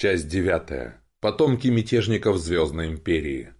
Часть девятая. Потомки мятежников Звездной Империи.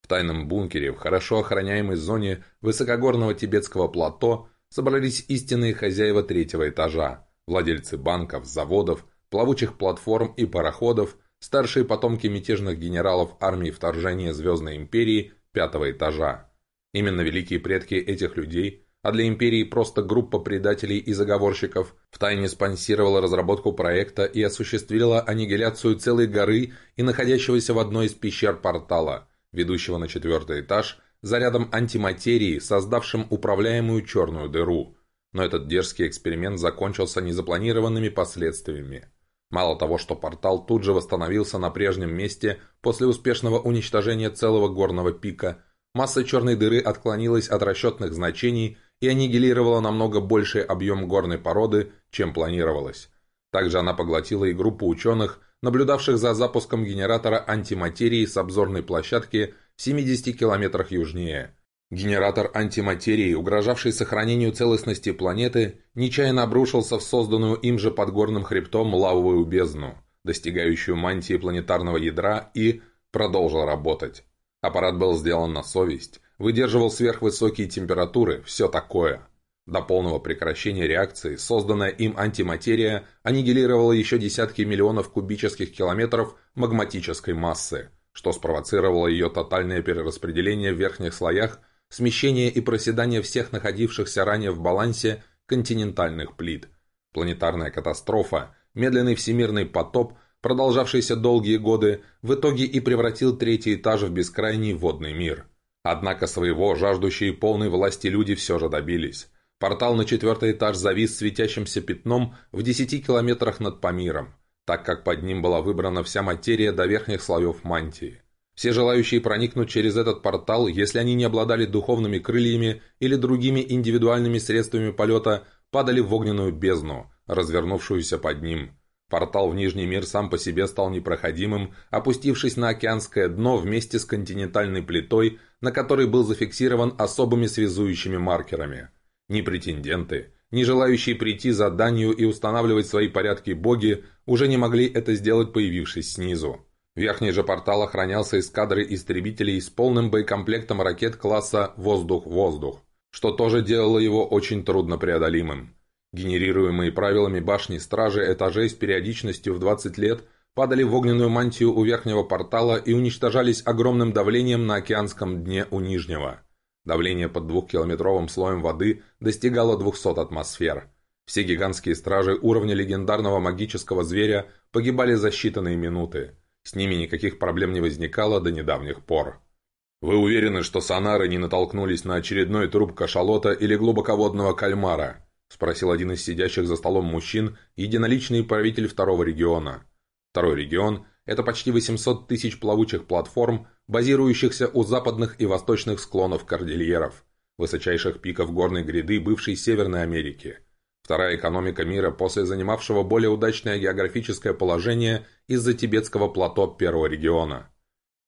В тайном бункере, в хорошо охраняемой зоне высокогорного тибетского плато собрались истинные хозяева третьего этажа, владельцы банков, заводов, плавучих платформ и пароходов, старшие потомки мятежных генералов армии вторжения Звездной Империи пятого этажа. Именно великие предки этих людей а для империи просто группа предателей и заговорщиков, втайне спонсировала разработку проекта и осуществила аннигиляцию целой горы и находящегося в одной из пещер портала, ведущего на четвертый этаж, зарядом антиматерии, создавшим управляемую черную дыру. Но этот дерзкий эксперимент закончился незапланированными последствиями. Мало того, что портал тут же восстановился на прежнем месте после успешного уничтожения целого горного пика, масса черной дыры отклонилась от расчетных значений и аннигилировала намного больший объем горной породы, чем планировалось. Также она поглотила и группу ученых, наблюдавших за запуском генератора антиматерии с обзорной площадки в 70 километрах южнее. Генератор антиматерии, угрожавший сохранению целостности планеты, нечаянно обрушился в созданную им же под горным хребтом лавовую бездну, достигающую мантии планетарного ядра, и продолжил работать. Аппарат был сделан на совесть, выдерживал сверхвысокие температуры, все такое. До полного прекращения реакции созданная им антиматерия аннигилировала еще десятки миллионов кубических километров магматической массы, что спровоцировало ее тотальное перераспределение в верхних слоях, смещение и проседание всех находившихся ранее в балансе континентальных плит. Планетарная катастрофа, медленный всемирный потоп, продолжавшийся долгие годы, в итоге и превратил третий этаж в бескрайний водный мир – Однако своего жаждущие полной власти люди все же добились. Портал на четвертый этаж завис светящимся пятном в десяти километрах над Памиром, так как под ним была выбрана вся материя до верхних слоев мантии. Все желающие проникнуть через этот портал, если они не обладали духовными крыльями или другими индивидуальными средствами полета, падали в огненную бездну, развернувшуюся под ним – Портал в Нижний мир сам по себе стал непроходимым, опустившись на океанское дно вместе с континентальной плитой, на которой был зафиксирован особыми связующими маркерами. Ни претенденты, ни желающие прийти за данью и устанавливать свои порядки боги уже не могли это сделать, появившись снизу. Верхний же портал охранялся эскадрой истребителей с полным боекомплектом ракет класса «Воздух-воздух», что тоже делало его очень труднопреодолимым. Генерируемые правилами башни стражи этажей с периодичностью в 20 лет падали в огненную мантию у верхнего портала и уничтожались огромным давлением на океанском дне у нижнего. Давление под двухкилометровым слоем воды достигало 200 атмосфер. Все гигантские стражи уровня легендарного магического зверя погибали за считанные минуты. С ними никаких проблем не возникало до недавних пор. «Вы уверены, что сонары не натолкнулись на очередной труп кашалота или глубоководного кальмара?» – спросил один из сидящих за столом мужчин, единоличный правитель второго региона. Второй регион – это почти 800 тысяч плавучих платформ, базирующихся у западных и восточных склонов кордильеров, высочайших пиков горной гряды бывшей Северной Америки. Вторая экономика мира после занимавшего более удачное географическое положение из-за тибетского плато первого региона.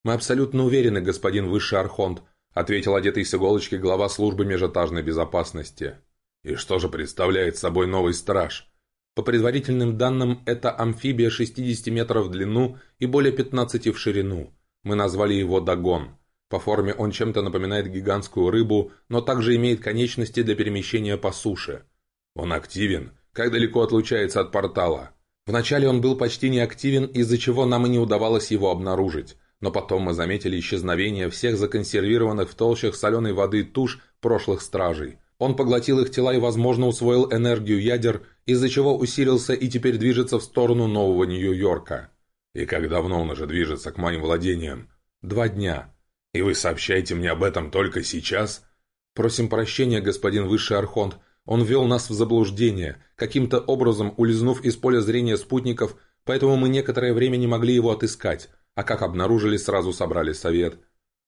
«Мы абсолютно уверены, господин Высший Архонт», ответил одетый с иголочки глава службы межэтажной безопасности. И что же представляет собой новый страж? По предварительным данным, это амфибия 60 метров в длину и более 15 в ширину. Мы назвали его Дагон. По форме он чем-то напоминает гигантскую рыбу, но также имеет конечности для перемещения по суше. Он активен. Как далеко отлучается от портала? Вначале он был почти неактивен, из-за чего нам и не удавалось его обнаружить. Но потом мы заметили исчезновение всех законсервированных в толщах соленой воды туш прошлых стражей. Он поглотил их тела и, возможно, усвоил энергию ядер, из-за чего усилился и теперь движется в сторону Нового Нью-Йорка. И как давно он уже движется к моим владениям? Два дня. И вы сообщаете мне об этом только сейчас? Просим прощения, господин Высший Архонт. Он ввел нас в заблуждение, каким-то образом улизнув из поля зрения спутников, поэтому мы некоторое время не могли его отыскать, а как обнаружили, сразу собрали совет.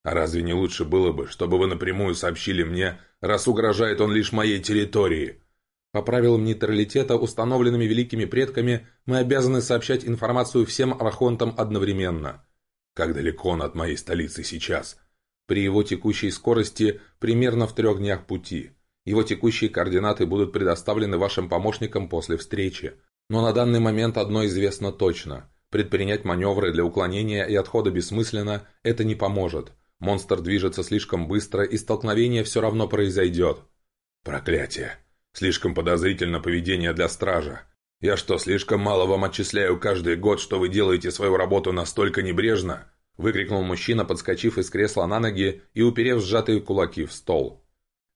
А разве не лучше было бы, чтобы вы напрямую сообщили мне, раз угрожает он лишь моей территории? По правилам нейтралитета, установленными великими предками, мы обязаны сообщать информацию всем архонтам одновременно. Как далеко он от моей столицы сейчас? При его текущей скорости примерно в трех днях пути. Его текущие координаты будут предоставлены вашим помощникам после встречи. Но на данный момент одно известно точно. Предпринять маневры для уклонения и отхода бессмысленно, это не поможет. Монстр движется слишком быстро, и столкновение все равно произойдет. Проклятие. Слишком подозрительно поведение для стража. Я что, слишком мало вам отчисляю каждый год, что вы делаете свою работу настолько небрежно? Выкрикнул мужчина, подскочив из кресла на ноги и уперев сжатые кулаки в стол.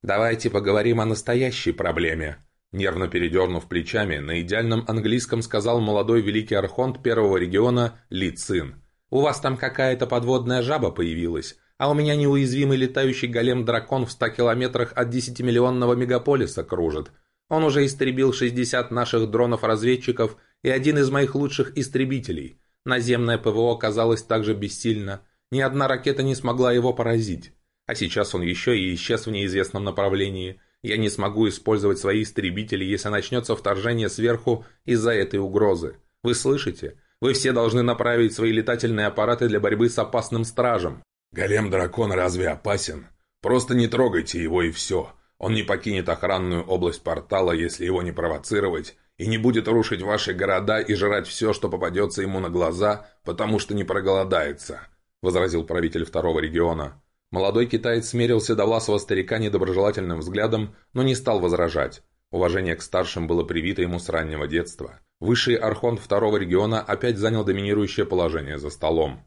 «Давайте поговорим о настоящей проблеме», Нервно передернув плечами, на идеальном английском сказал молодой великий архонт первого региона Ли Цин. «У вас там какая-то подводная жаба появилась, а у меня неуязвимый летающий голем-дракон в ста километрах от десятимиллионного мегаполиса кружит. Он уже истребил 60 наших дронов-разведчиков и один из моих лучших истребителей. Наземное ПВО оказалось также бессильно. Ни одна ракета не смогла его поразить. А сейчас он еще и исчез в неизвестном направлении». Я не смогу использовать свои истребители, если начнется вторжение сверху из-за этой угрозы. Вы слышите? Вы все должны направить свои летательные аппараты для борьбы с опасным стражем. Голем-дракон разве опасен? Просто не трогайте его и все. Он не покинет охранную область портала, если его не провоцировать, и не будет рушить ваши города и жрать все, что попадется ему на глаза, потому что не проголодается», — возразил правитель второго региона. Молодой китаец смерился до власого старика недоброжелательным взглядом, но не стал возражать. Уважение к старшим было привито ему с раннего детства. Высший архонт второго региона опять занял доминирующее положение за столом.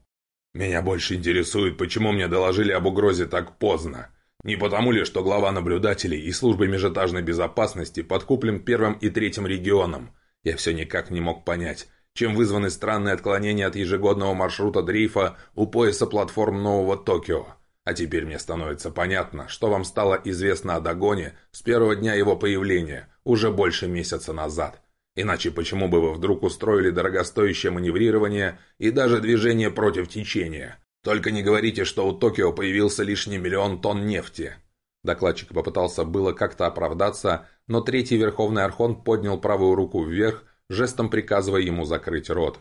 «Меня больше интересует, почему мне доложили об угрозе так поздно. Не потому ли, что глава наблюдателей и службы межэтажной безопасности подкуплен первым и третьим регионом? Я все никак не мог понять, чем вызваны странные отклонения от ежегодного маршрута дрейфа у пояса платформ Нового Токио. А теперь мне становится понятно, что вам стало известно о Дагоне с первого дня его появления, уже больше месяца назад. Иначе почему бы вы вдруг устроили дорогостоящее маневрирование и даже движение против течения? Только не говорите, что у Токио появился лишний миллион тонн нефти. Докладчик попытался было как-то оправдаться, но третий Верховный Архон поднял правую руку вверх, жестом приказывая ему закрыть рот.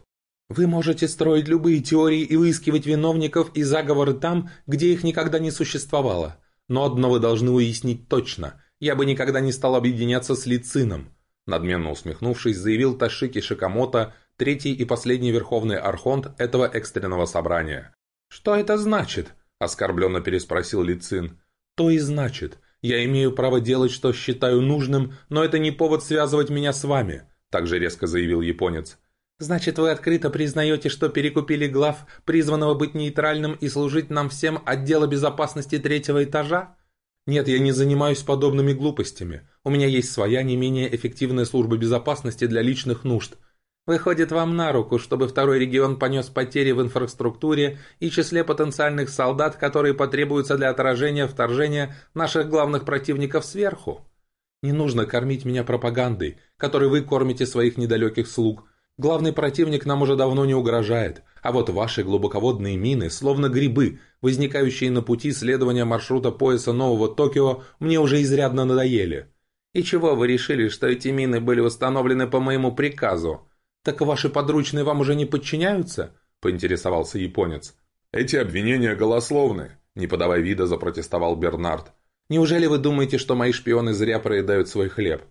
Вы можете строить любые теории и выискивать виновников и заговоры там, где их никогда не существовало. Но одно вы должны уяснить точно. Я бы никогда не стал объединяться с Лицином. Надменно усмехнувшись, заявил Ташики Шикамото, третий и последний верховный архонт этого экстренного собрания. «Что это значит?» – оскорбленно переспросил Лицин. «То и значит. Я имею право делать, что считаю нужным, но это не повод связывать меня с вами», – также резко заявил японец. Значит, вы открыто признаете, что перекупили глав, призванного быть нейтральным и служить нам всем отдела безопасности третьего этажа? Нет, я не занимаюсь подобными глупостями. У меня есть своя не менее эффективная служба безопасности для личных нужд. Выходит вам на руку, чтобы второй регион понес потери в инфраструктуре и числе потенциальных солдат, которые потребуются для отражения вторжения наших главных противников сверху. Не нужно кормить меня пропагандой, которой вы кормите своих недалеких слуг – Главный противник нам уже давно не угрожает, а вот ваши глубоководные мины, словно грибы, возникающие на пути следования маршрута пояса Нового Токио, мне уже изрядно надоели. И чего вы решили, что эти мины были установлены по моему приказу? Так ваши подручные вам уже не подчиняются? Поинтересовался японец. Эти обвинения голословны, не подавая вида, запротестовал Бернард. Неужели вы думаете, что мои шпионы зря проедают свой хлеб?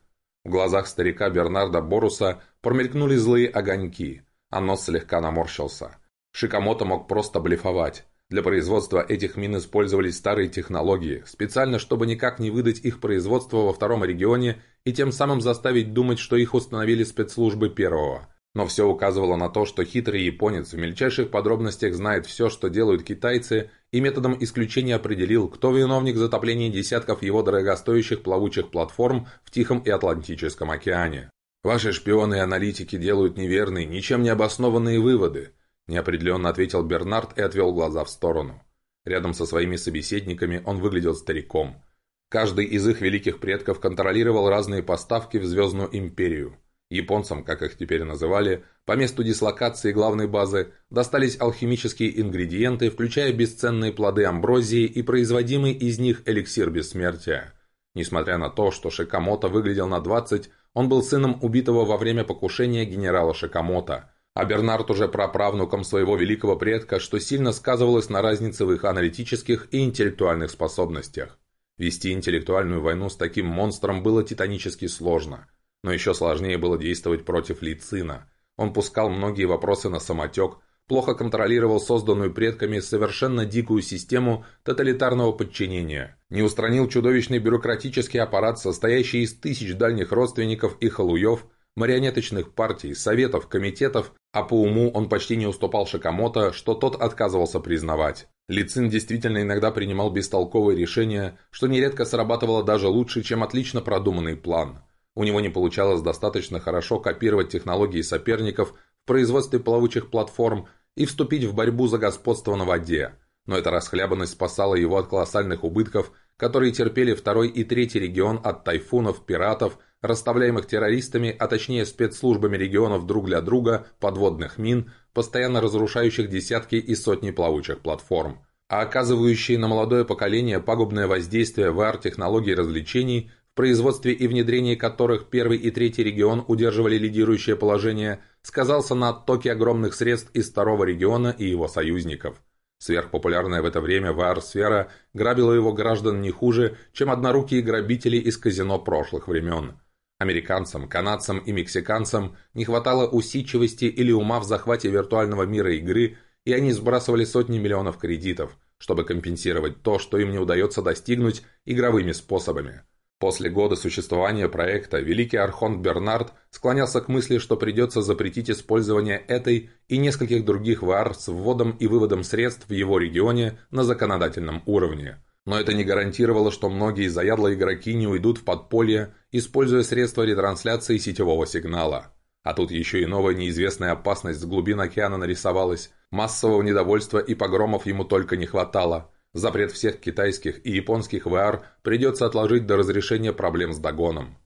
В глазах старика Бернарда Боруса промелькнули злые огоньки, а нос слегка наморщился. Шикамото мог просто блефовать. Для производства этих мин использовались старые технологии, специально чтобы никак не выдать их производство во втором регионе и тем самым заставить думать, что их установили спецслужбы первого. Но все указывало на то, что хитрый японец в мельчайших подробностях знает все, что делают китайцы, и методом исключения определил, кто виновник затопления десятков его дорогостоящих плавучих платформ в Тихом и Атлантическом океане. «Ваши шпионы и аналитики делают неверные, ничем не обоснованные выводы», неопределенно ответил Бернард и отвел глаза в сторону. Рядом со своими собеседниками он выглядел стариком. Каждый из их великих предков контролировал разные поставки в Звездную Империю. Японцам, как их теперь называли, по месту дислокации главной базы достались алхимические ингредиенты, включая бесценные плоды амброзии и производимый из них эликсир бессмертия. Несмотря на то, что Шикамото выглядел на 20, он был сыном убитого во время покушения генерала Шикамото, а Бернард уже праправнуком своего великого предка, что сильно сказывалось на разнице в их аналитических и интеллектуальных способностях. Вести интеллектуальную войну с таким монстром было титанически сложно – но еще сложнее было действовать против Лицина. Он пускал многие вопросы на самотек, плохо контролировал созданную предками совершенно дикую систему тоталитарного подчинения, не устранил чудовищный бюрократический аппарат, состоящий из тысяч дальних родственников и халуев, марионеточных партий, советов, комитетов, а по уму он почти не уступал Шакамото, что тот отказывался признавать. Лицин действительно иногда принимал бестолковые решения, что нередко срабатывало даже лучше, чем отлично продуманный план. У него не получалось достаточно хорошо копировать технологии соперников в производстве плавучих платформ и вступить в борьбу за господство на воде. Но эта расхлябанность спасала его от колоссальных убытков, которые терпели второй и третий регион от тайфунов, пиратов, расставляемых террористами, а точнее спецслужбами регионов друг для друга, подводных мин, постоянно разрушающих десятки и сотни плавучих платформ. А оказывающие на молодое поколение пагубное воздействие VR-технологий развлечений, в производстве и внедрении которых первый и третий регион удерживали лидирующее положение, сказался на оттоке огромных средств из второго региона и его союзников – Сверхпопулярная в это время VR-сфера грабила его граждан не хуже, чем однорукие грабители из казино прошлых времен. Американцам, канадцам и мексиканцам не хватало усидчивости или ума в захвате виртуального мира игры, и они сбрасывали сотни миллионов кредитов, чтобы компенсировать то, что им не удается достигнуть игровыми способами. После года существования проекта великий Архонт Бернард склонялся к мысли, что придется запретить использование этой и нескольких других VR с вводом и выводом средств в его регионе на законодательном уровне. Но это не гарантировало, что многие заядлые игроки не уйдут в подполье, используя средства ретрансляции сетевого сигнала. А тут еще и новая неизвестная опасность с глубин океана нарисовалась. Массового недовольства и погромов ему только не хватало. Запрет всех китайских и японских VR придется отложить до разрешения проблем с догоном.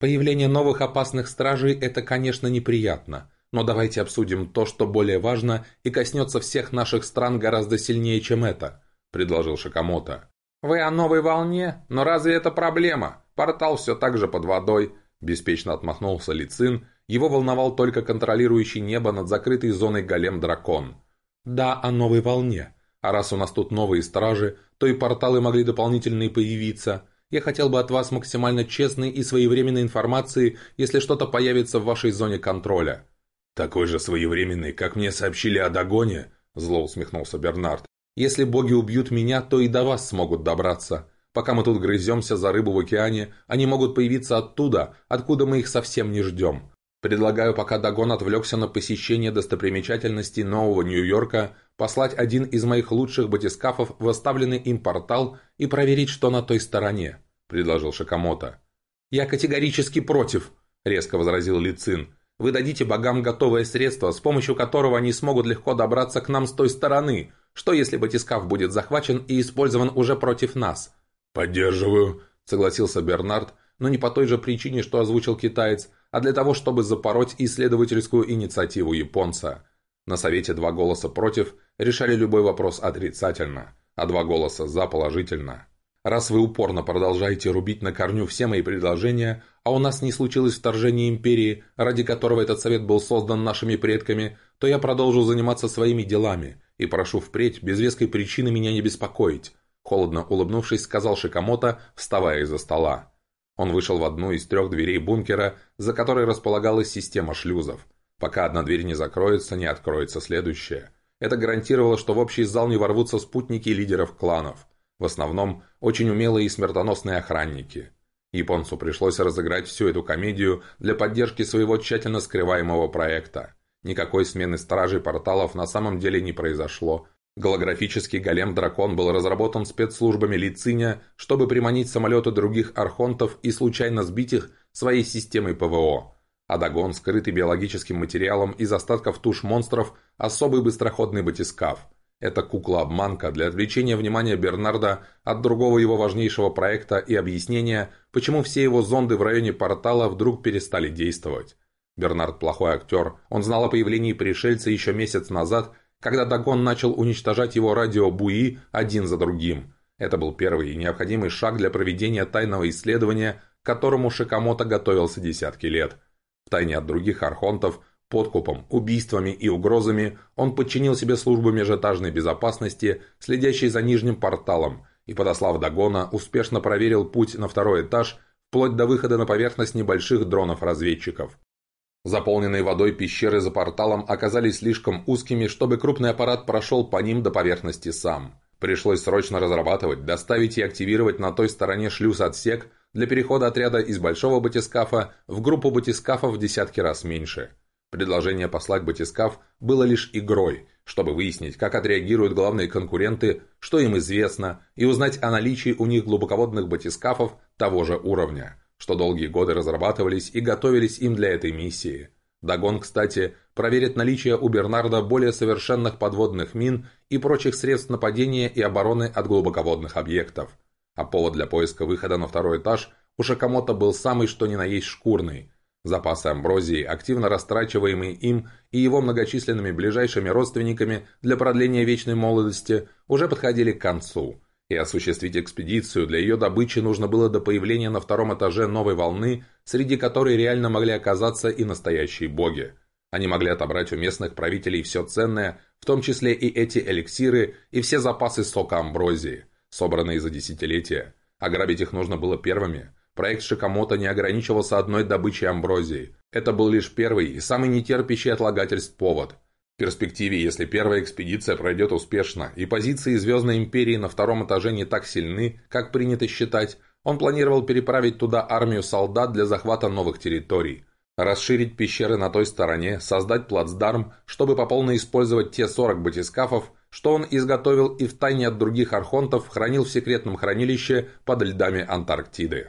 Появление новых опасных стражей – это, конечно, неприятно, но давайте обсудим то, что более важно и коснется всех наших стран гораздо сильнее, чем это, предложил Шакамото. «Вы о новой волне? Но разве это проблема? Портал все так же под водой», – беспечно отмахнулся Лицин. Его волновал только контролирующий небо над закрытой зоной голем-дракон. «Да, о новой волне. А раз у нас тут новые стражи, то и порталы могли дополнительные появиться. Я хотел бы от вас максимально честной и своевременной информации, если что-то появится в вашей зоне контроля». «Такой же своевременный, как мне сообщили о Дагоне?» – зло усмехнулся Бернард. «Если боги убьют меня, то и до вас смогут добраться. Пока мы тут грыземся за рыбу в океане, они могут появиться оттуда, откуда мы их совсем не ждем. Предлагаю, пока Дагон отвлекся на посещение достопримечательностей Нового Нью-Йорка, послать один из моих лучших батискафов в оставленный им портал и проверить, что на той стороне», – предложил Шакамото. «Я категорически против», – резко возразил Лицин. «Вы дадите богам готовое средство, с помощью которого они смогут легко добраться к нам с той стороны. Что, если батискаф будет захвачен и использован уже против нас?» «Поддерживаю», – согласился Бернард, но не по той же причине, что озвучил китаец – а для того, чтобы запороть исследовательскую инициативу японца. На совете два голоса «против» решали любой вопрос отрицательно, а два голоса «за» положительно. Раз вы упорно продолжаете рубить на корню все мои предложения, а у нас не случилось вторжение империи, ради которого этот совет был создан нашими предками, то я продолжу заниматься своими делами и прошу впредь без веской причины меня не беспокоить», холодно улыбнувшись, сказал Шикамото, вставая из-за стола. Он вышел в одну из трех дверей бункера, за которой располагалась система шлюзов. Пока одна дверь не закроется, не откроется следующая. Это гарантировало, что в общий зал не ворвутся спутники лидеров кланов. В основном, очень умелые и смертоносные охранники. Японцу пришлось разыграть всю эту комедию для поддержки своего тщательно скрываемого проекта. Никакой смены стражей порталов на самом деле не произошло, Голографический голем-дракон был разработан спецслужбами Лициня, чтобы приманить самолеты других архонтов и случайно сбить их своей системой ПВО. Адагон, скрытый биологическим материалом из остатков туш монстров, особый быстроходный батискаф. Это кукла-обманка для отвлечения внимания Бернарда от другого его важнейшего проекта и объяснения, почему все его зонды в районе портала вдруг перестали действовать. Бернард плохой актер, он знал о появлении пришельца еще месяц назад когда Дагон начал уничтожать его радиобуи один за другим. Это был первый и необходимый шаг для проведения тайного исследования, к которому Шикамото готовился десятки лет. Втайне от других архонтов, подкупом, убийствами и угрозами он подчинил себе службу межэтажной безопасности, следящей за нижним порталом, и, подослав Дагона, успешно проверил путь на второй этаж, вплоть до выхода на поверхность небольших дронов-разведчиков. Заполненные водой пещеры за порталом оказались слишком узкими, чтобы крупный аппарат прошел по ним до поверхности сам. Пришлось срочно разрабатывать, доставить и активировать на той стороне шлюз-отсек для перехода отряда из большого батискафа в группу батискафов в десятки раз меньше. Предложение послать батискаф было лишь игрой, чтобы выяснить, как отреагируют главные конкуренты, что им известно, и узнать о наличии у них глубоководных батискафов того же уровня, что долгие годы разрабатывались и готовились им для этой миссии. Дагон, кстати, проверит наличие у Бернарда более совершенных подводных мин и прочих средств нападения и обороны от глубоководных объектов. А повод для поиска выхода на второй этаж у Шакамото был самый что ни на есть шкурный – Запасы амброзии, активно растрачиваемые им и его многочисленными ближайшими родственниками для продления вечной молодости, уже подходили к концу, и осуществить экспедицию для ее добычи нужно было до появления на втором этаже новой волны, среди которой реально могли оказаться и настоящие боги. Они могли отобрать у местных правителей все ценное, в том числе и эти эликсиры и все запасы сока амброзии, собранные за десятилетия. Ограбить их нужно было первыми – Проект Шикамото не ограничивался одной добычей амброзии. Это был лишь первый и самый нетерпящий отлагательств повод. Перспективе, если первая экспедиция пройдет успешно, и позиции Звездной Империи на втором этаже не так сильны, как принято считать, он планировал переправить туда армию солдат для захвата новых территорий. Расширить пещеры на той стороне, создать плацдарм, чтобы по полной использовать те 40 батискафов, что он изготовил и втайне от других архонтов хранил в секретном хранилище под льдами Антарктиды.